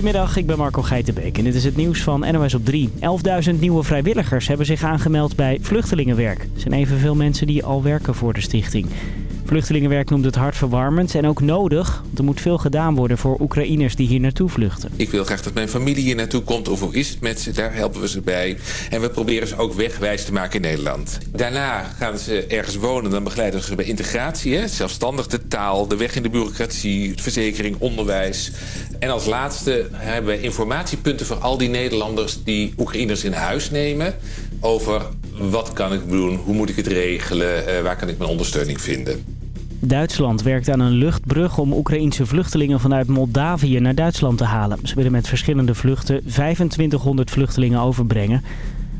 Goedemiddag, ik ben Marco Geitenbeek en dit is het nieuws van NOS op 3. 11.000 nieuwe vrijwilligers hebben zich aangemeld bij Vluchtelingenwerk. Er zijn evenveel mensen die al werken voor de stichting. Vluchtelingenwerk noemt het hartverwarmend en ook nodig. Want er moet veel gedaan worden voor Oekraïners die hier naartoe vluchten. Ik wil graag dat mijn familie hier naartoe komt. Of hoe is het met ze? Daar helpen we ze bij. En we proberen ze ook wegwijs te maken in Nederland. Daarna gaan ze ergens wonen. Dan begeleiden we ze bij integratie. Hè? Zelfstandig de taal, de weg in de bureaucratie, verzekering, onderwijs. En als laatste hebben we informatiepunten voor al die Nederlanders die Oekraïners in huis nemen. Over wat kan ik doen, hoe moet ik het regelen, uh, waar kan ik mijn ondersteuning vinden. Duitsland werkt aan een luchtbrug om Oekraïense vluchtelingen vanuit Moldavië naar Duitsland te halen. Ze willen met verschillende vluchten 2500 vluchtelingen overbrengen.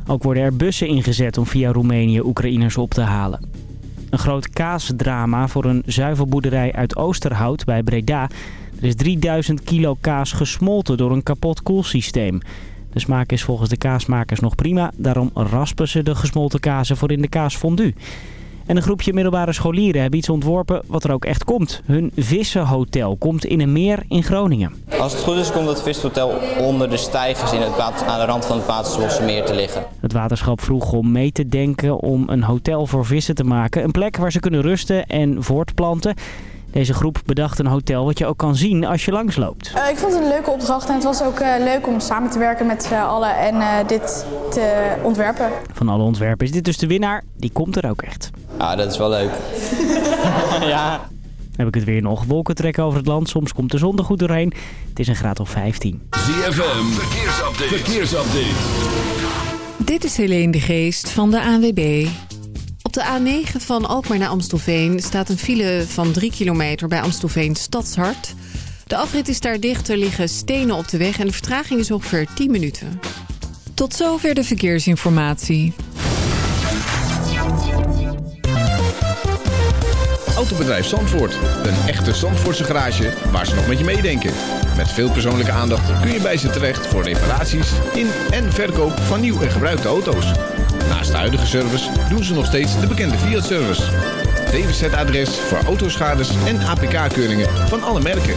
Ook worden er bussen ingezet om via Roemenië Oekraïners op te halen. Een groot kaasdrama voor een zuivelboerderij uit Oosterhout bij Breda. Er is 3000 kilo kaas gesmolten door een kapot koelsysteem. De smaak is volgens de kaasmakers nog prima. Daarom raspen ze de gesmolten kazen voor in de kaasfondue. En een groepje middelbare scholieren hebben iets ontworpen wat er ook echt komt. Hun vissenhotel komt in een meer in Groningen. Als het goed is komt het vishotel onder de stijgers in het aan de rand van het Waterswoldse meer te liggen. Het waterschap vroeg om mee te denken om een hotel voor vissen te maken. Een plek waar ze kunnen rusten en voortplanten. Deze groep bedacht een hotel wat je ook kan zien als je langsloopt. Uh, ik vond het een leuke opdracht en het was ook uh, leuk om samen te werken met z'n allen en uh, dit te ontwerpen. Van alle ontwerpen is dit dus de winnaar. Die komt er ook echt. Ah, dat is wel leuk. ja. heb ik het weer nog. Wolken trekken over het land. Soms komt de zon er goed doorheen. Het is een graad of 15. ZFM, verkeersupdate. verkeersupdate. Dit is Helene de Geest van de ANWB. Op de A9 van Alkmaar naar Amstelveen staat een file van 3 kilometer bij Amstelveen Stadshart. De afrit is daar dicht, er liggen stenen op de weg en de vertraging is ongeveer 10 minuten. Tot zover de verkeersinformatie. Autobedrijf Zandvoort. Een echte Zandvoortse garage waar ze nog met je meedenken. Met veel persoonlijke aandacht kun je bij ze terecht voor reparaties in en verkoop van nieuw en gebruikte auto's. Naast de huidige service doen ze nog steeds de bekende Fiat-service. DWZ-adres voor autoschades en APK-keuringen van alle merken.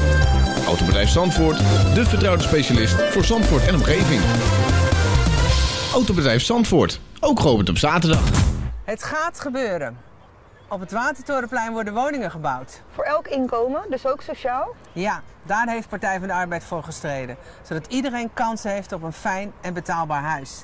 Autobedrijf Zandvoort, de vertrouwde specialist voor Zandvoort en omgeving. Autobedrijf Zandvoort, ook geopend op zaterdag. Het gaat gebeuren. Op het Watertorenplein worden woningen gebouwd. Voor elk inkomen, dus ook sociaal? Ja, daar heeft Partij van de Arbeid voor gestreden. Zodat iedereen kans heeft op een fijn en betaalbaar huis.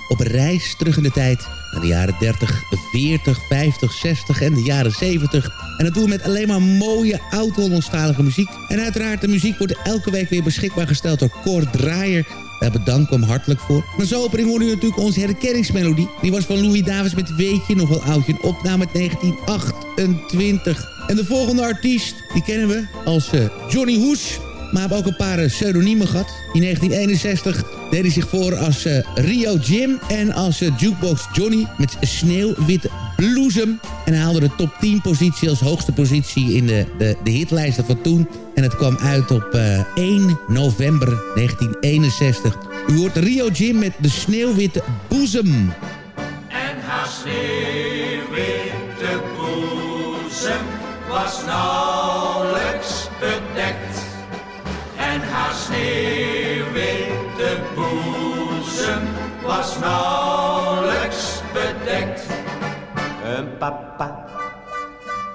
op reis terug in de tijd. Naar de jaren 30, 40, 50, 60 en de jaren 70. En dat doen we met alleen maar mooie oud-Hollandstalige muziek. En uiteraard de muziek wordt elke week weer beschikbaar gesteld door Cor Draaier. Daar bedanken we hem hartelijk voor. Maar zo opening hoorde u natuurlijk onze herkenningsmelodie. Die was van Louis Davis met Weet je nog wel oudje. Een opname uit 1928. En de volgende artiest, die kennen we als uh, Johnny Hoes. Maar hebben ook een paar uh, pseudoniemen gehad. In 1961 deed hij zich voor als uh, Rio Jim en als Jukebox Johnny met Sneeuwwitte Bloesem. En haalde de top 10 positie als hoogste positie in de, de, de hitlijsten van toen. En het kwam uit op 1 november 1961. U hoort Rio Jim met de Sneeuwwitte Boezem. En haar sneeuwwitte boezem was nauwelijks sneeuwwitte boezem was nauwelijks bedekt. Een papa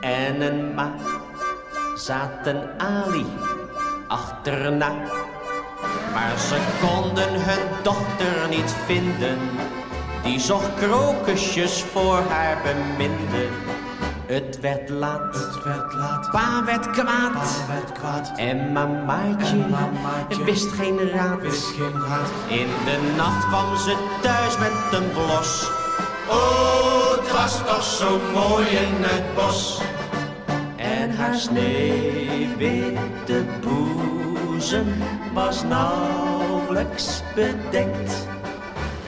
en een ma zaten Ali achterna. Maar ze konden hun dochter niet vinden. Die zocht krokusjes voor haar beminde. Het werd laat. Het werd laat. Pa werd kwaad. Pa werd kwaad. En mamaatje, en mamaatje wist geen raad. Wist geen raad. In de nacht kwam ze thuis met een blos. Oh, het was toch zo mooi in het bos. En haar sneeuwwitte boezem was nauwelijks bedekt.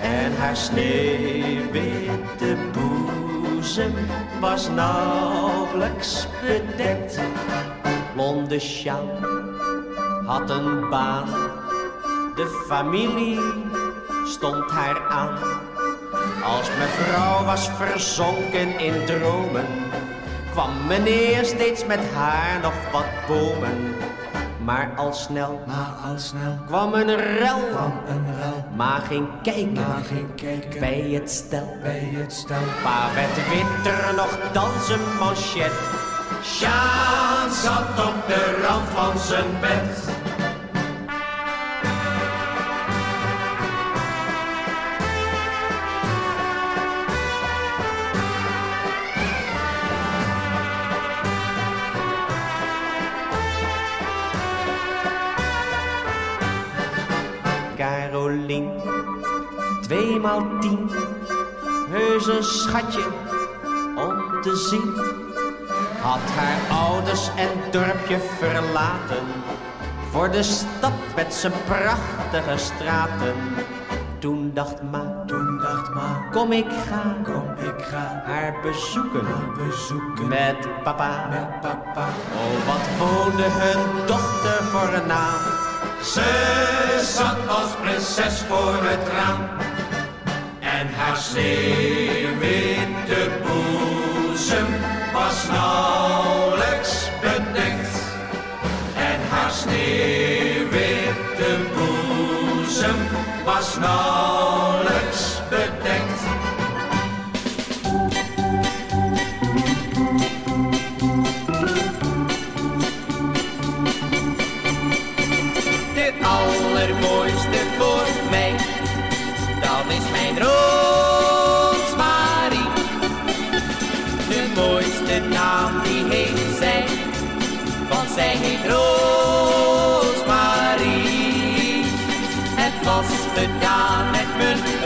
En haar sneeuwwitte boezem was nauwelijks bedekt. Blonde Sjaan had een baan, de familie stond haar aan. Als mevrouw was verzonken in dromen, kwam meneer steeds met haar nog wat bomen. Maar al snel, maar al snel kwam een rel, een rel. Maar ging kijken, maar ging kijken bij het stel, bij het stel. Pa werd witter nog dan zijn manchet. Sjaan zat op de rand van zijn bed. tien. Heus een schatje om te zien. Had haar ouders en dorpje verlaten. Voor de stad met zijn prachtige straten. Toen dacht ma, toen dacht ma, kom ik ga, kom ik ga, haar bezoeken, bezoeken met papa, met papa. Oh, wat woonde hun dochter voor een naam. Ze zat als prinses voor het raam. En haar sneeuwwitte boezem was nauwelijks bedekt. En haar sneeuw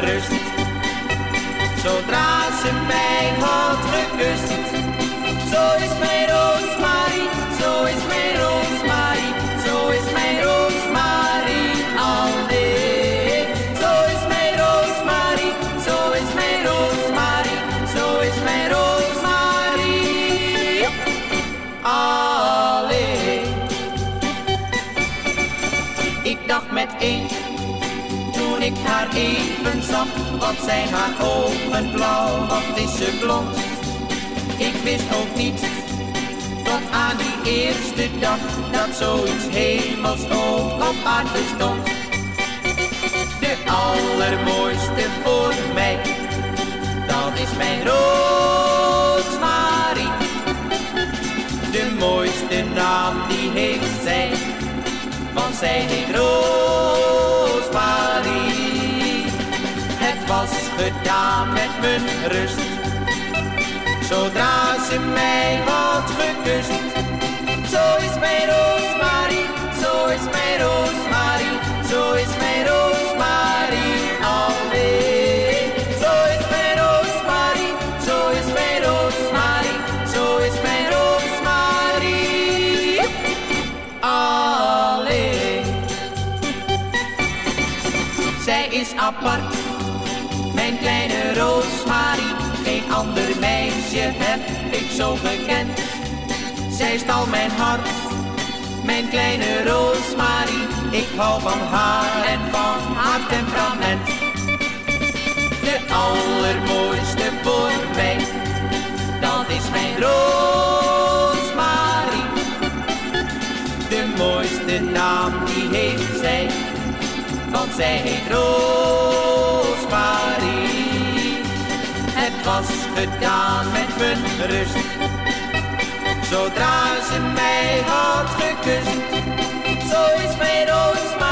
rust. Zodra ze mij had gekust, zo is mijn. haar even zacht, wat zijn haar ogen blauw, wat is ze blond. Ik wist ook niet, tot aan die eerste dag, dat zoiets hemels ook op aarde stond. De allermooiste voor mij, dat is mijn Roosmarie. De mooiste naam die heeft zij, want zij heet Roosmarie was gedaan met mijn rust. Zodra ze mij had gekust, zo is mijn Roosmarie, zo is mijn Roosmarie, zo is mijn Roosmarie alweer. Zo is mijn Roosmarie, zo is mijn Roosmarie, zo is mijn Roosmarie alleen. Zij is apart kleine Roosmarie, geen ander meisje heb ik zo gekend. Zij stal mijn hart, mijn kleine Roosmarie, ik hou van haar en van haar temperament. De allermooiste voor mij, dat is mijn Roosmarie. De mooiste naam die heeft zij, want zij heet Roosmarie. het was gedaan met mijn rust. Zodra ze mij had gekust, zo is mijn roos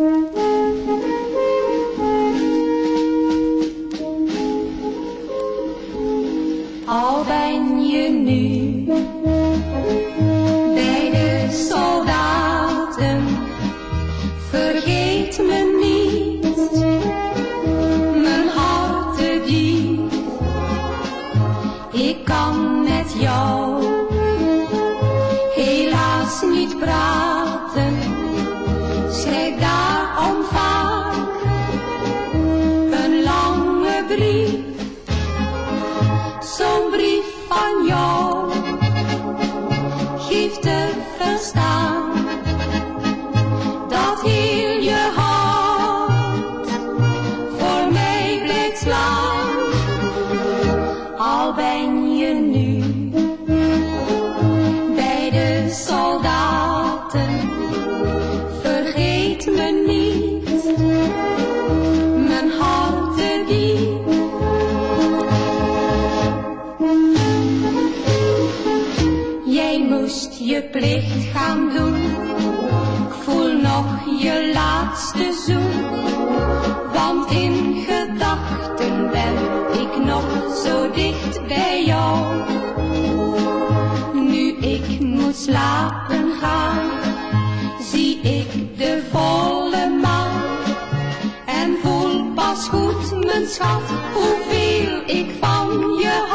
Al plicht gaan doen. Ik voel nog je laatste zoen. Want in gedachten ben ik nog zo dicht bij jou. Nu ik moet slapen gaan, zie ik de volle maan. En voel pas goed, mijn schat, hoeveel ik van je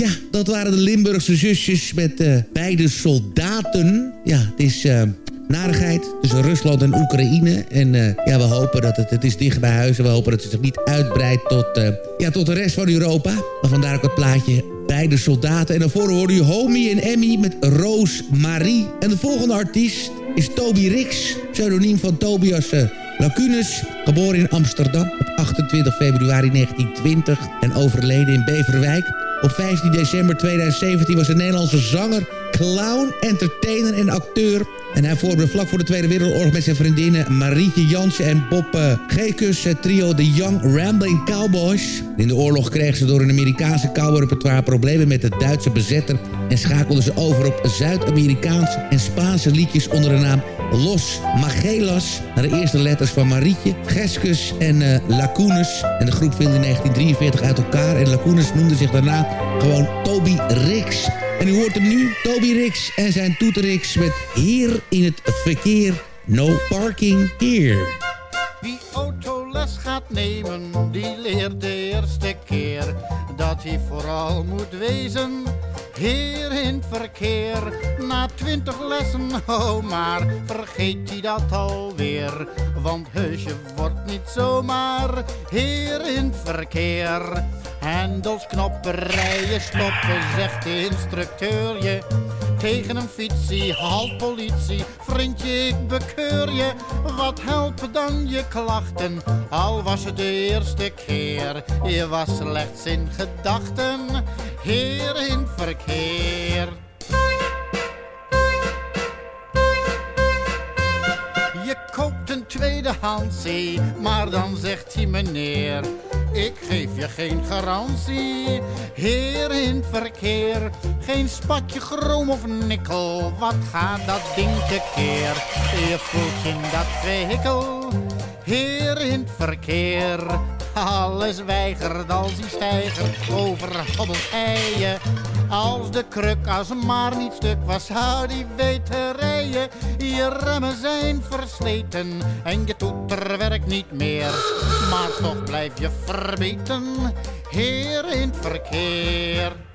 Ja, dat waren de Limburgse zusjes met eh, beide soldaten. Ja, het is eh, narigheid tussen Rusland en Oekraïne. En eh, ja, we hopen dat het, het is dicht bij huis. En we hopen dat het zich niet uitbreidt tot, ja, tot de rest van Europa. Maar vandaar ook het plaatje beide soldaten. En daarvoor hoorde u Homie en Emmy met Roos Marie. En de volgende artiest is Toby Rix. Pseudoniem van Tobias Lacunus. Geboren in Amsterdam op 28 februari 1920. En overleden in Beverwijk. Op 15 december 2017 was een Nederlandse zanger, clown, entertainer en acteur. En hij vormde vlak voor de Tweede Wereldoorlog met zijn vriendinnen Marietje Jansen en Bob uh, Gekus het trio The Young Rambling Cowboys. In de oorlog kregen ze door een Amerikaanse cowboyrepertoire problemen met de Duitse bezetter en schakelden ze over op Zuid-Amerikaanse en Spaanse liedjes onder de naam Los Magelas. Naar de eerste letters van Marietje, Geskus en uh. En de groep viel in 1943 uit elkaar en Lacunes noemde zich daarna gewoon Toby Rix. En u hoort hem nu, Toby Rix en zijn toeterix met Hier in het verkeer, no parking here. Wie autoles gaat nemen, die leert de eerste keer dat hij vooral moet wezen Heer in verkeer, na twintig lessen, oh maar vergeet hij dat alweer. Want heusje wordt niet zomaar heer in verkeer. Hendels, knoppen, rijden, stoppen, zegt de instructeur je. Tegen een fietsie, halt politie, vriendje ik bekeur je. Wat helpen dan je klachten, al was het de eerste keer. Je was slechts in gedachten, heer in verkeer. Je koopt een tweedehandsie, maar dan zegt hij meneer... Ik geef je geen garantie, heer in verkeer. Geen spatje chroom of nikkel, wat gaat dat ding tekeer? Je voelt je in dat vehikel, heer in verkeer. Alles weigert als die stijger overhobbelt je. Als de kruk als maar niet stuk was, zou die weten rijden. Je remmen zijn versleten en je toeter werkt niet meer. Maar toch blijf je verbeten, heer in het verkeer.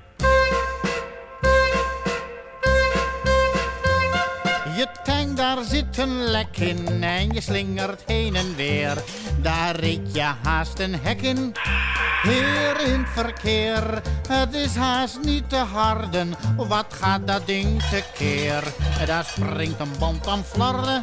Daar zit een lek in en je slingert heen en weer. Daar reed je haast een hek in. Heer in het verkeer, het is haast niet te harden. Wat gaat dat ding tekeer? Daar springt een band aan flarden.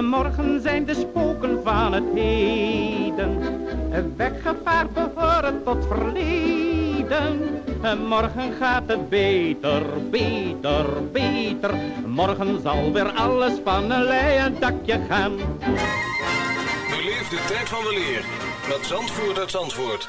Morgen zijn de spoken van het heden. Weggevaard behoren tot verleden. Morgen gaat het beter, beter, beter. Morgen zal weer alles van een leien dakje gaan. Beleef de tijd van de leer met Zandvoort uit Zandvoort.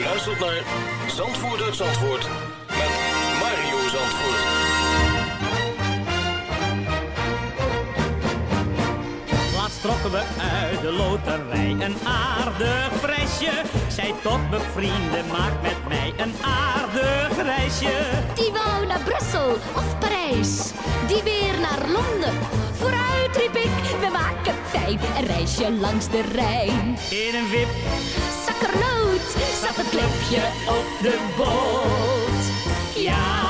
U luistert naar Zandvoort uit Zandvoort met Mario Zandvoort. Laatst trokken we uit de loterij een aardig prijsje. Zij tot bevrienden, maak met mij een aardig reisje. Die wou naar Brussel of Parijs, die weer naar Londen. Vooruit riep ik, we maken fijn een reisje langs de Rijn. In een wip, zakkernoot, het klepje op de boot. Ja,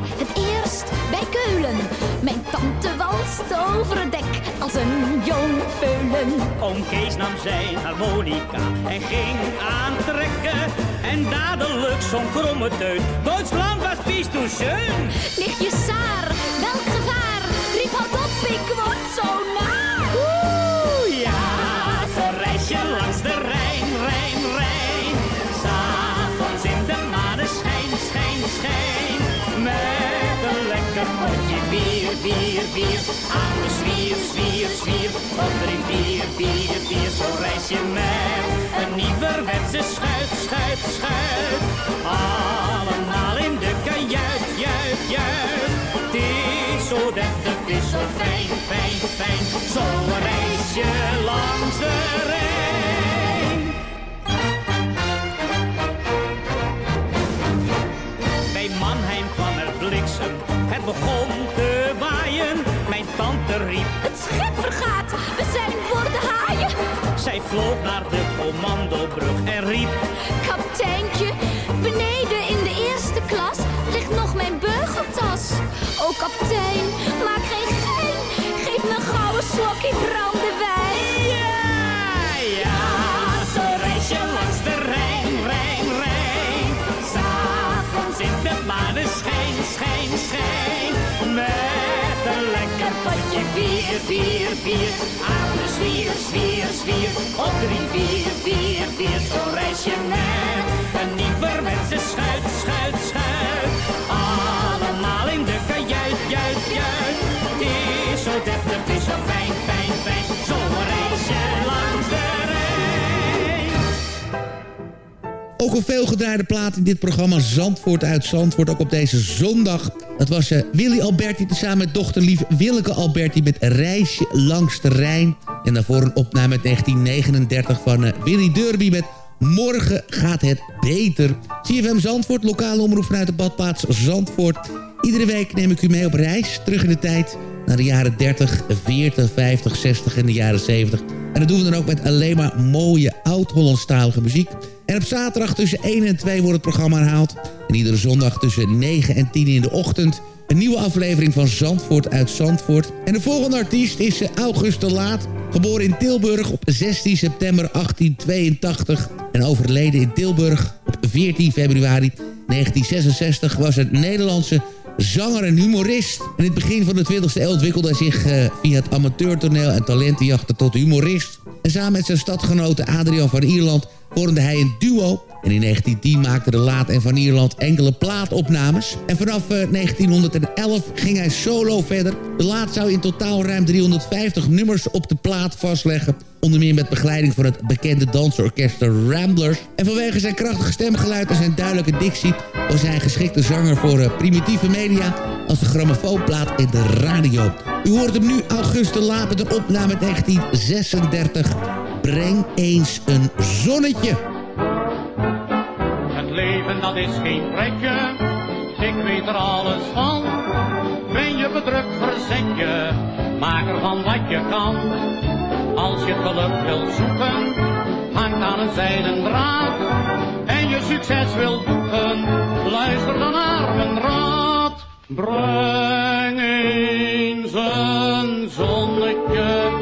Weer, het eerst bij Keulen. Mijn tante walst over het dek als een jong veulen. Oom Kees nam zijn harmonica en ging aantrekken. En dadelijk zo'n kromme teut. Duitsland was pies toen schön. Saar, welk gevaar? Riep houd op, ik word zo naar. Bier, bier. Aan de zwier, zwier, zwier. Op drie, vier, vier, vier. Zo'n reisje met een nieuwerwetse schuit, schuit, schuit. Allemaal in de kajuit, juit, juit. Het is zo deftig, het is zo fijn, fijn, fijn. Zo'n reisje langs de Rijn. Bij Mannheim kwam er bliksem, het begon Het schip vergaat, we zijn voor de haaien. zij vloog naar de commandobrug en riep... Kapiteintje, beneden in de eerste klas ligt nog mijn beugeltas. O kapitein, bier, bier. Aan de zwier, zwier, zwier. Op drie, vier, vier, vier. Zo'n reisje met een nieuwerwetse schuit, schuit, schuit. Ook een veelgedraaide plaat in dit programma Zandvoort uit Zandvoort. Ook op deze zondag. Dat was eh, Willy Alberti tezamen met dochterlief Willeke Alberti met Reisje langs de Rijn. En daarvoor een opname uit 1939 van eh, Willy Derby met Morgen gaat het beter. CFM Zandvoort, lokale omroep vanuit de badplaats Zandvoort. Iedere week neem ik u mee op reis terug in de tijd... naar de jaren 30, 40, 50, 60 en de jaren 70. En dat doen we dan ook met alleen maar mooie oud-Hollandstalige muziek... En op zaterdag tussen 1 en 2 wordt het programma herhaald. En iedere zondag tussen 9 en 10 in de ochtend... een nieuwe aflevering van Zandvoort uit Zandvoort. En de volgende artiest is eh, August de Laat. Geboren in Tilburg op 16 september 1882... en overleden in Tilburg op 14 februari 1966... was het Nederlandse zanger en humorist. In het begin van de 20e eeuw ontwikkelde hij zich uh, via het amateurtoneel en talentenjachten tot humorist. En samen met zijn stadgenoten Adrian van Ierland vormde hij een duo. En in 1910 maakte de Laat en Van Ierland enkele plaatopnames. En vanaf uh, 1911 ging hij solo verder. De Laat zou in totaal ruim 350 nummers op de plaat vastleggen. Onder meer met begeleiding van het bekende dansorkest de Ramblers. En vanwege zijn krachtige stemgeluid en zijn duidelijke dictie... was hij een geschikte zanger voor uh, primitieve media... als de grammofoonplaat in de radio. U hoort hem nu, Auguste Laat, met een opname 1936. Breng eens een zonnetje. Het leven dat is geen pretje, ik weet er alles van. Ben je bedrukt, verzet je, maak ervan wat je kan. Als je geluk wilt zoeken, hangt aan een zijden draad. En je succes wilt boeken, luister dan naar mijn raad. Breng eens een zonnetje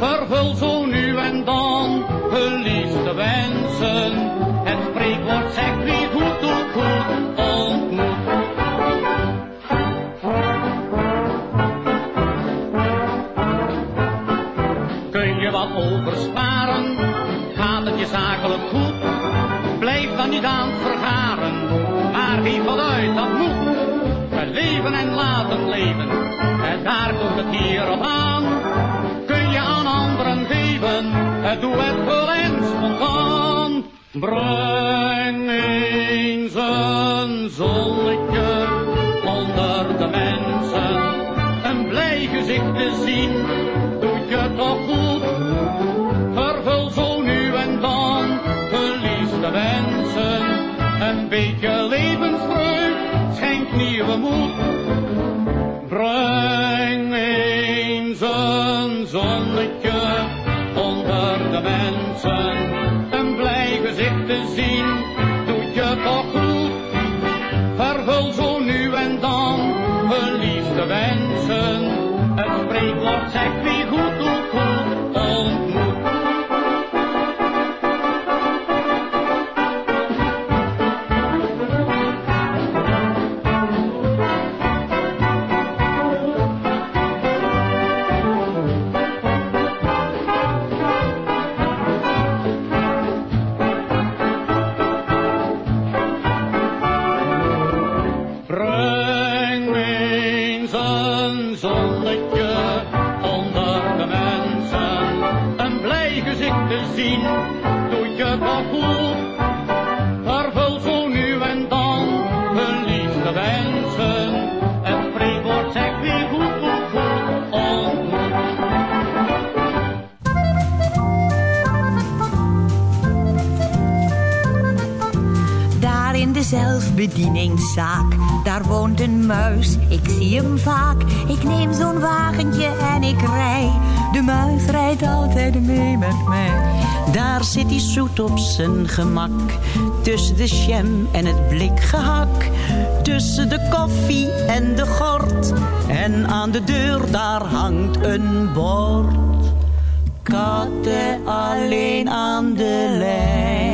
Vervul zo nu en dan hun liefste wensen. Het spreekwoord zegt wie goed doet goed ontmoet. Kun je wat oversparen, gaat het je zakelijk goed. Blijf dan niet aan vergaren, maar geef wat uit, dat moet. Het leven en laten leven, en daar komt het hier op aan. Het wel en spontaan. Breng eens een zonnetje onder de mensen. Een blij gezicht te zien, doet je toch goed. Vervul zo nu en dan hun liefste wensen. Een beetje levensvreugd schenkt nieuwe moed. Breng eens een zonnetje mensen. Een blij gezicht te zien, doet je toch goed. Vervul zo nu en dan hun liefste wensen. Het spreekwoord zegt wie goed doet zelfbedieningszaak, daar woont een muis. Ik zie hem vaak. Ik neem zo'n wagentje en ik rij. De muis rijdt altijd mee met mij. Daar zit hij zoet op zijn gemak. Tussen de jam en het blikgehak. Tussen de koffie en de gort. En aan de deur daar hangt een bord. Katten alleen aan de lijn.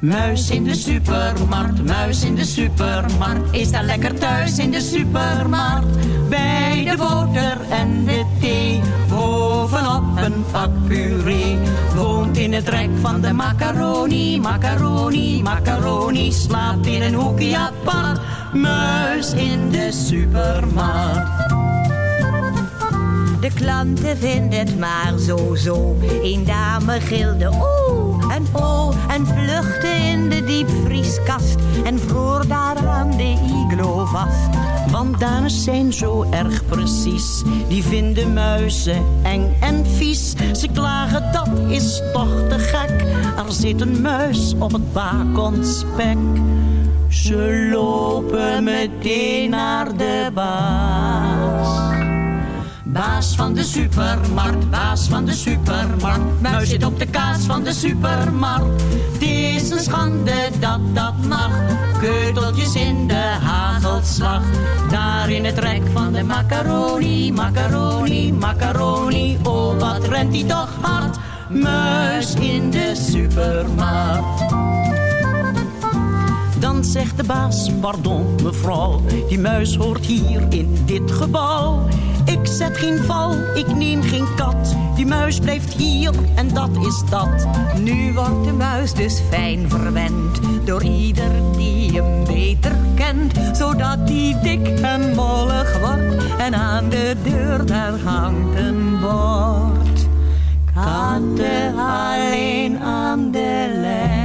Muis in de supermarkt, muis in de supermarkt. Is daar lekker thuis in de supermarkt. Bij de boter en de thee. Bovenop een pak puree. Woont in het rek van de macaroni, macaroni, macaroni. Slaapt in een hoekje apart. Muis in de supermarkt. De klanten vinden het maar zo zo. Een dame gilde oeh en oh en vluchtte in de diepvrieskast en vroor daar aan de iglo vast. Want dames zijn zo erg precies. Die vinden muizen eng en vies. Ze klagen dat is toch te gek. Er zit een muis op het bakonspek. Ze lopen meteen naar de baas. Baas van de supermarkt, baas van de supermarkt. Muis zit op de kaas van de supermarkt. Het is een schande dat dat mag. Keuteltjes in de hagelslag. Daar in het rek van de macaroni, macaroni, macaroni. Oh, wat rent die toch hard. Muis in de supermarkt. Dan zegt de baas, pardon mevrouw, die muis hoort hier in dit gebouw. Ik zet geen val, ik neem geen kat, die muis blijft hier en dat is dat. Nu wordt de muis dus fijn verwend door ieder die hem beter kent, zodat die dik en mollig wordt en aan de deur daar hangt een bord. Katten alleen aan de lijn.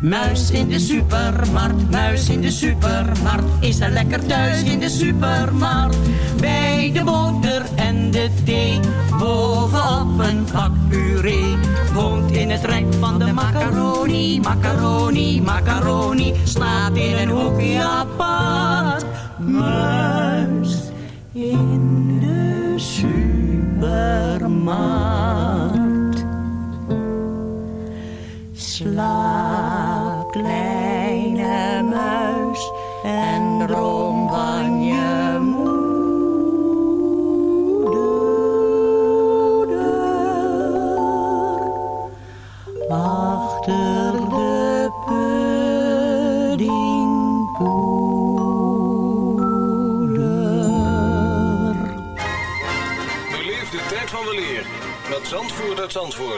Muis in de supermarkt, muis in de supermarkt. Is er lekker thuis in de supermarkt. Bij de boter en de thee. Bovenop een pak puree. Woont in het rek van de macaroni, macaroni, macaroni. Slaat in een hoekje apart. Muis in de supermarkt. Slaap, kleine muis, en droom van je moeder. Achter de puddingpoeder. Beleef de tijd van de leer met Zandvoort uit Zandvoort.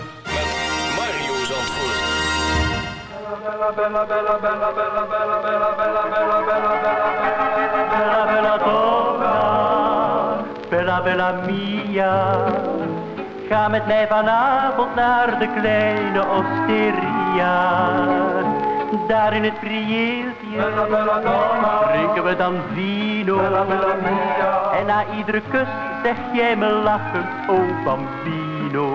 bella bella mia. Ga met mij vanavond naar de kleine osteria. Daar in het prieeltje drinken we dan vino. En na iedere kus zeg jij me lachend, oh bambino.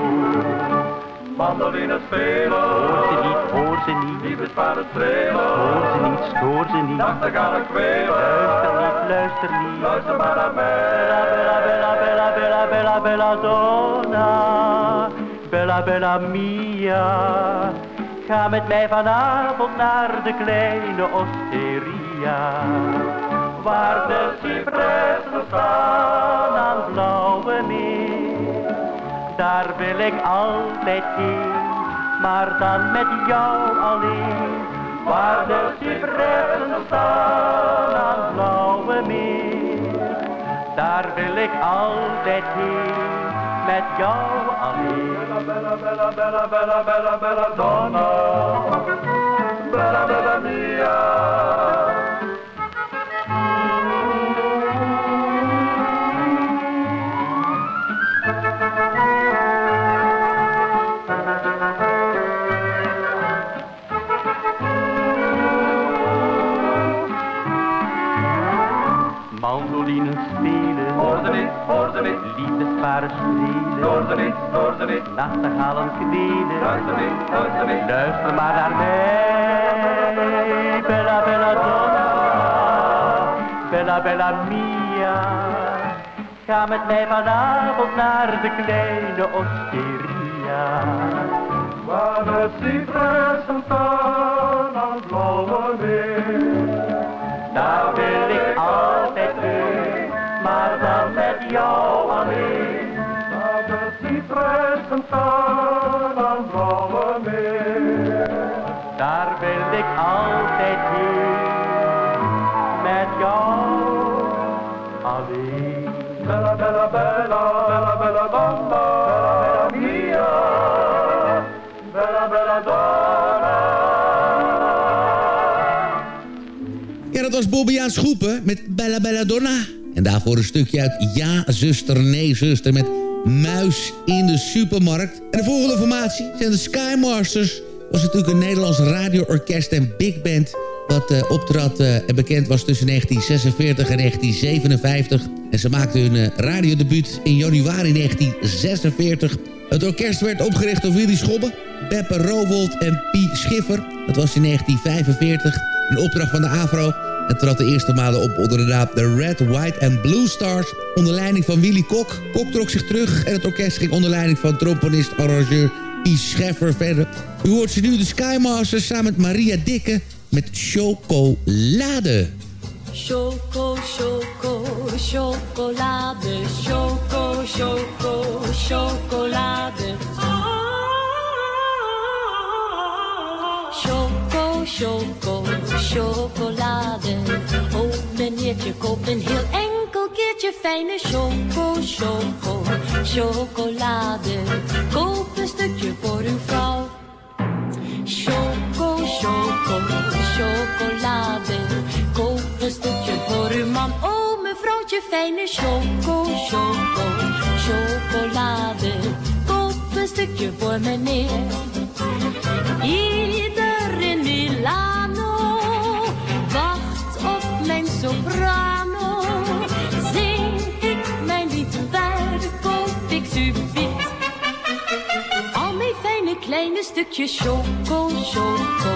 Mandoline spelen. Hoor ze niet, hoor ze niet. Die besparen strelen. Hoor ze niet, stoor ze niet. Nachtegalen kwelen. Luister niet, luister niet. Luister maar naar mij. Bella, bella, bella, bella, bella, bella donna. Bella, bella mia. Ga met mij vanavond naar de kleine osteria. Waar de cipressen staan aan blauwe meer. Daar wil ik altijd heen, maar dan met jou alleen. Waar de cipressen staan aan blauwe meer. Daar wil ik altijd heen, met jou alleen. Bella, bella, bella, bella, bella, bella donna. Mandolinen spelen, Hoor ze niet, hoor ze niet. liefdesparen spelen. Hoor ze niet, hoor ze niet. nachtegalen knielen. Luister maar naar mij, bella bella donna, bella bella mia. Ga met mij vanavond naar de kleine osteria. Waar het cypressen staan aan blauwe meer. Daar wil ik altijd maar dan met jou alleen. Waar de cypressen staan aan blauwe meer. Daar wil ik altijd heen, met jou alleen. Bella, bella, bella, bella, bella, bamba, bella, bella, mia. Bella, bella, Ja, dat was Bobbejaans Schoepen met Bella Bella Donna. En daarvoor een stukje uit Ja, zuster, nee, zuster met Muis in de supermarkt. En de volgende formatie zijn de Skymasters. was natuurlijk een Nederlands radioorkest en big band... wat uh, optrad uh, en bekend was tussen 1946 en 1957. En ze maakten hun uh, radiodebuut in januari 1946. Het orkest werd opgericht door Willy Schobbe, Beppe Rowold en Pie Schiffer. Dat was in 1945, een opdracht van de AVRO... En trad de eerste maanden op onder de naam The Red, White and Blue Stars. Onder leiding van Willy Kok. Kok trok zich terug en het orkest ging onder leiding van tromponist-arrangeur P. Scheffer verder. U hoort ze nu de Skymasters samen met Maria Dikke met Chocolade. Choco, choco, chocolade, choco, choco, chocolade. Choco, choco, chocolade. Oh, meneertje, koop een heel enkel keertje fijne choco, choco, chocolade. Koop een stukje voor uw vrouw. Choco, choco, chocolade. Koop een stukje voor uw man. Oh, mevrouwtje, fijne choco, choco, chocolade. Koop een stukje voor meneer. Ieder soprano. Zing ik mijn lied, waar koop ik subiet? Al mijn fijne kleine stukjes choco, choco,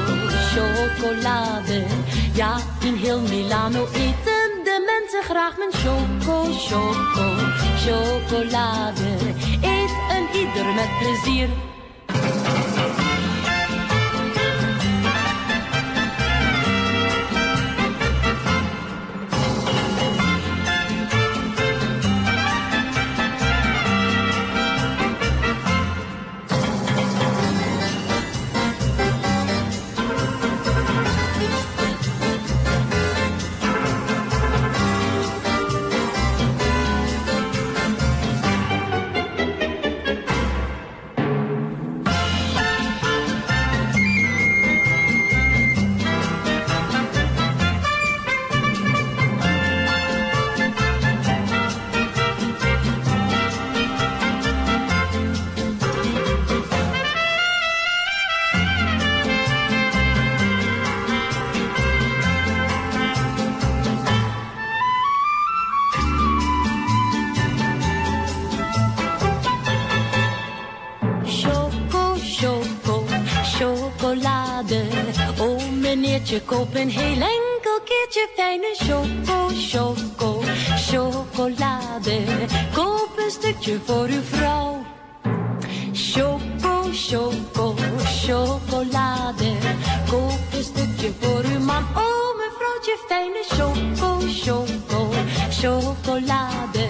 chocolade. Ja, in heel Milano eten de mensen graag mijn choco, choco, chocolade. Eet een ieder met plezier. Koop een heel enkel keertje fijne choco, choco, chocolade. Koop een stukje voor uw vrouw. Choco, choco, chocolade. Koop een stukje voor uw man. Oh mevrouwtje, fijne choco, choco, chocolade.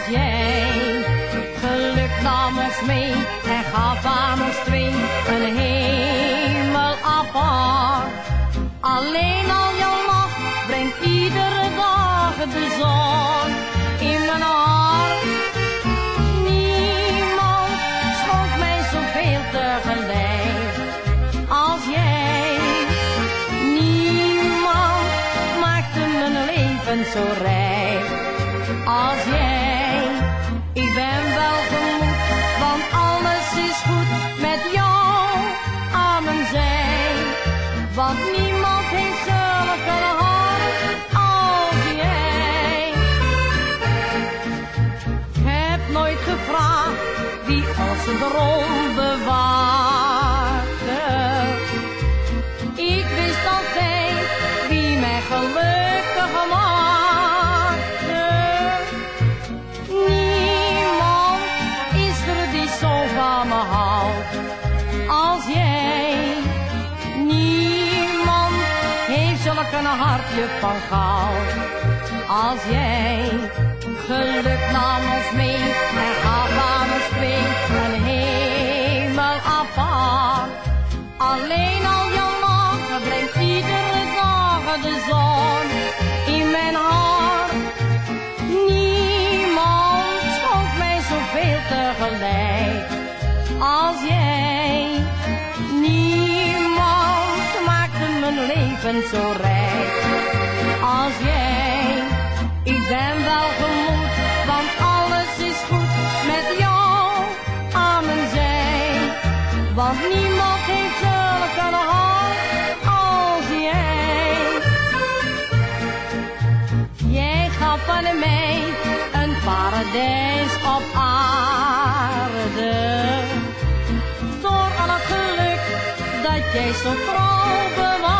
Als jij geluk nam ons mee en gaf aan ons twee een hemel apart. Alleen al jouw lach brengt iedere dag de zon in mijn hart. Niemand schonk mij zoveel tegelijk als jij. Niemand maakte mijn leven zo rijk droom bewaarde. Ik wist altijd wie mij gelukkig maakte. Niemand is er die zo van me houdt als jij. Niemand heeft zulk een hartje van goud als jij. Geluk nam ons mee de zon in mijn hart. Niemand schonk mij zoveel tegelijk als jij. Niemand maakte mijn leven zo rijk als jij. Ik ben wel gemoed, want alles is goed met jou aan mijn zij. Want niemand een paradijs op aarde. Door al het geluk dat jij zo trouw bewaarde.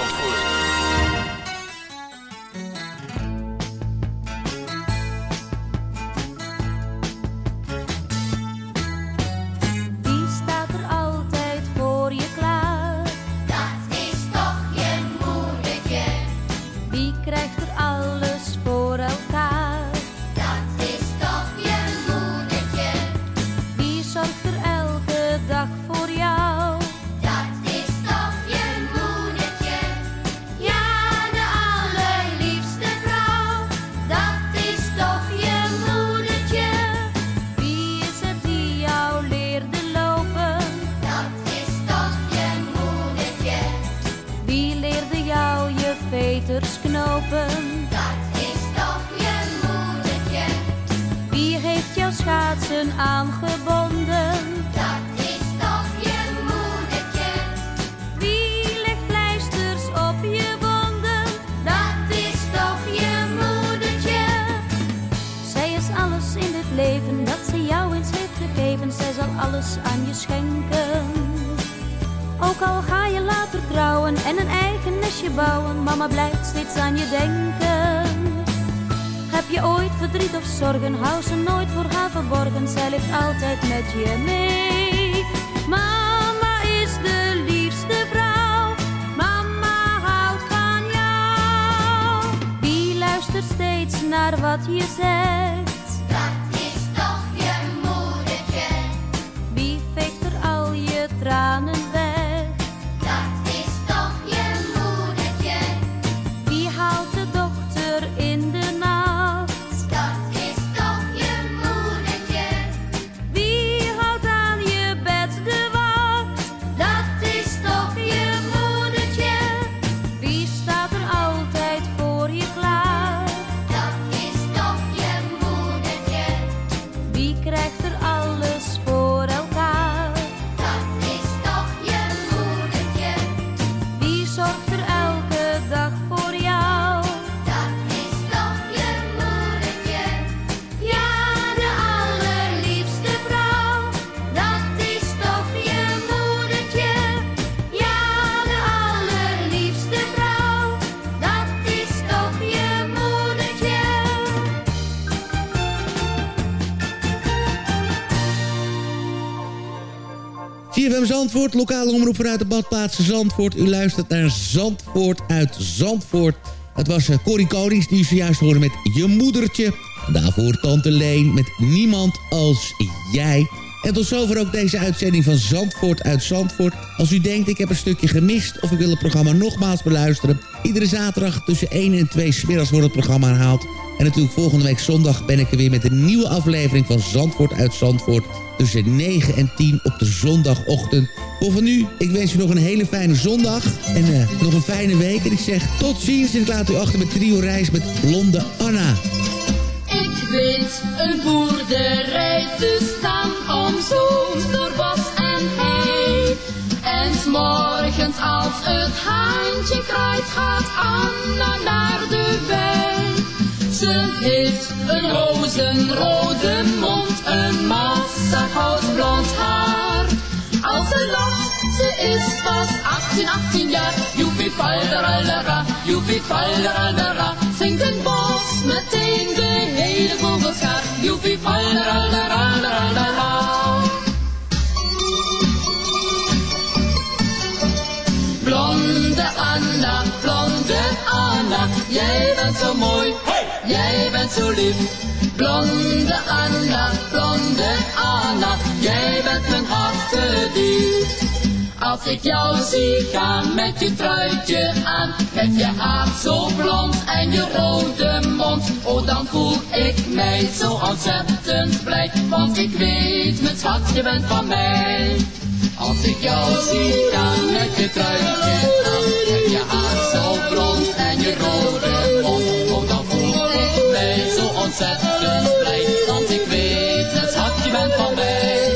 met Mario Zandvoort, lokale omroep vanuit de badplaats Zandvoort. U luistert naar Zandvoort uit Zandvoort. Het was eh, Corrie Konings die u zojuist hoorde met Je Moedertje. Daarvoor Tante Leen met Niemand als Jij. En tot zover ook deze uitzending van Zandvoort uit Zandvoort. Als u denkt ik heb een stukje gemist of ik wil het programma nogmaals beluisteren... iedere zaterdag tussen 1 en 2 smiddags wordt het programma herhaald. En natuurlijk volgende week zondag ben ik er weer met een nieuwe aflevering van Zandvoort uit Zandvoort... tussen 9 en 10 op de zondagochtend. Voor van nu, ik wens u nog een hele fijne zondag en eh, nog een fijne week. En ik zeg tot ziens en ik laat u achter met trio reis met Blonde Anna. Ik weet een boerderij te staan, hei. En morgens als het haantje kraait, gaat Anna naar de wei. Ze heeft een rozenrode mond, een massa goudblond haar. Als ze lacht, ze is pas 18, 18 jaar. Joepie falderaldera, joepie falderaldera. Zingt een bos meteen de hele vogelschaar. Joepie falderaldera. Anna, jij bent zo mooi, jij bent zo lief. Blonde Anna, blonde Anna, jij bent mijn hartedief. Als ik jou zie gaan met je truitje aan, met je haar zo blond en je rode mond, oh dan voel ik mij zo ontzettend blij, want ik weet, mijn schat, je bent van mij. Als ik jou zie gaan met je truitje aan, ontzettend blij, want ik weet, mijn schat, je bent van mij.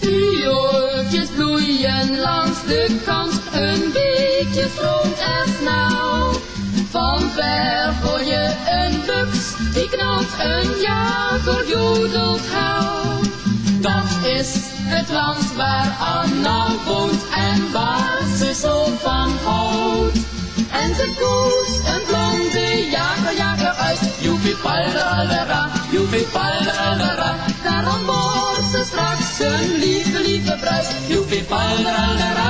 Viooltjes bloeien langs de kant, een beetje stroomt er snel. Van ver hoor je een buks, die knalt een jager, jodelt hel. Dat is het land waar Anna woont en waar ze zo van houdt. En ze koest een blonde. Joepie palderalera, joepie palderalera. Daarom wordt ze straks een lieve, lieve bruid. Joepie palderalera.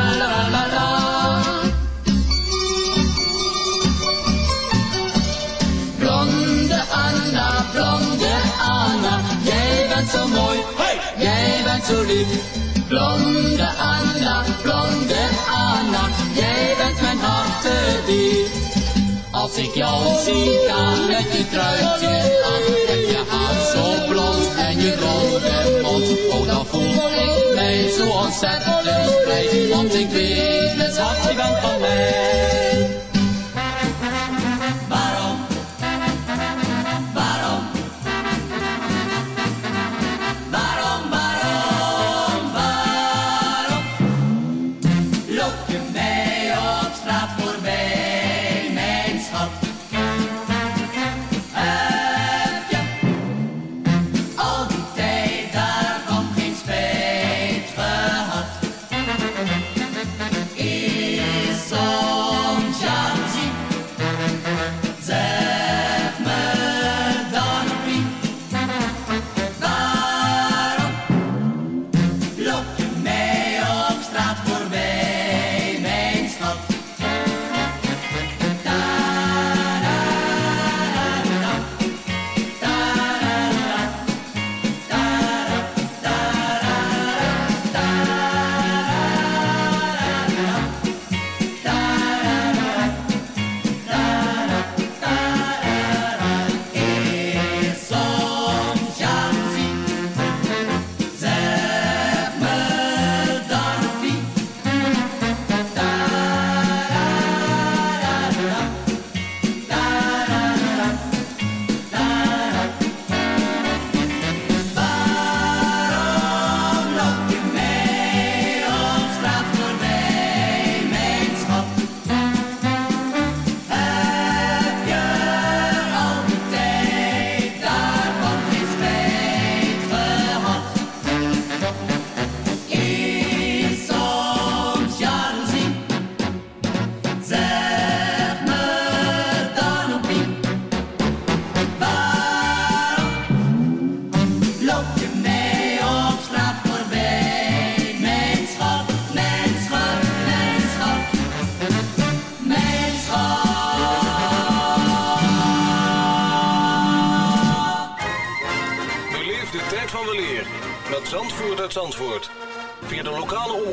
Blonde Anna, blonde Anna, jij bent zo mooi, jij bent zo lief. Blonde Anna, blonde Anna, jij bent mijn hartedief. Als ik jou zie met je truitje aan, en je haar zo blond en je rode mond, oh dan voel ik mij zo ontzettend blij, want ik weet, het schat, je bent van mij.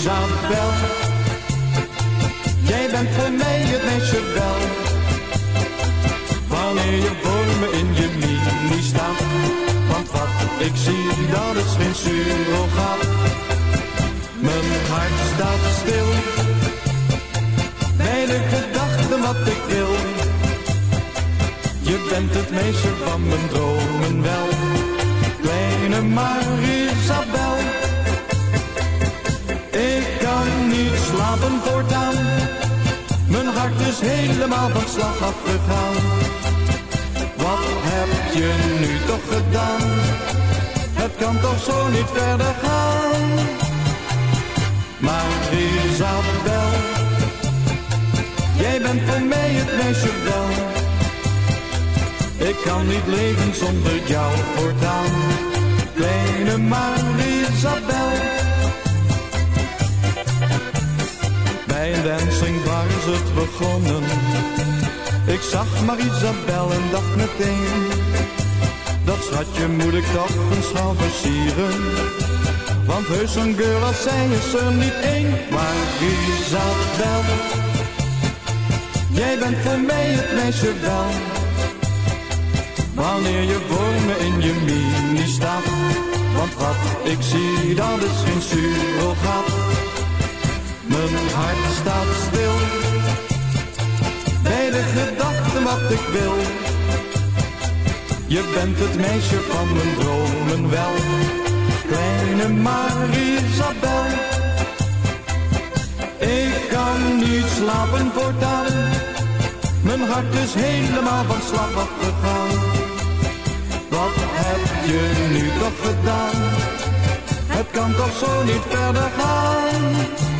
Isabel, jij bent voor mij het meisje wel. Wanneer je voor me in je mini staat, want wat ik zie, dat is geen surrogaat. Mijn hart staat stil, bij de gedachte wat ik wil. Je bent het meisje van mijn dromen wel, kleine Marisabel. Mijn hart is helemaal van slag afgegaan. Wat heb je nu toch gedaan? Het kan toch zo niet verder gaan? Maar Isabel, jij bent voor mij het meisje wel. Ik kan niet leven zonder jou voortaan, kleine Marisabel. Dancing bar is het begonnen. Ik zag Marisabel en dacht meteen, dat schatje moet ik toch een schaal versieren. Want heus een girl als zij is er niet één, maar Isabel. Jij bent voor mij het meisje wel. Wanneer je voor me in je mini staat. Want wat ik zie, dat is geen surrogaat. Mijn hart staat stil. Bij de gedachte wat ik wil. Je bent het meisje van mijn dromen wel. Kleine Marisabel. Ik kan niet slapen voortaan. Mijn hart is helemaal van slag afgegaan. Wat heb je nu toch gedaan? Het kan toch zo niet verder gaan?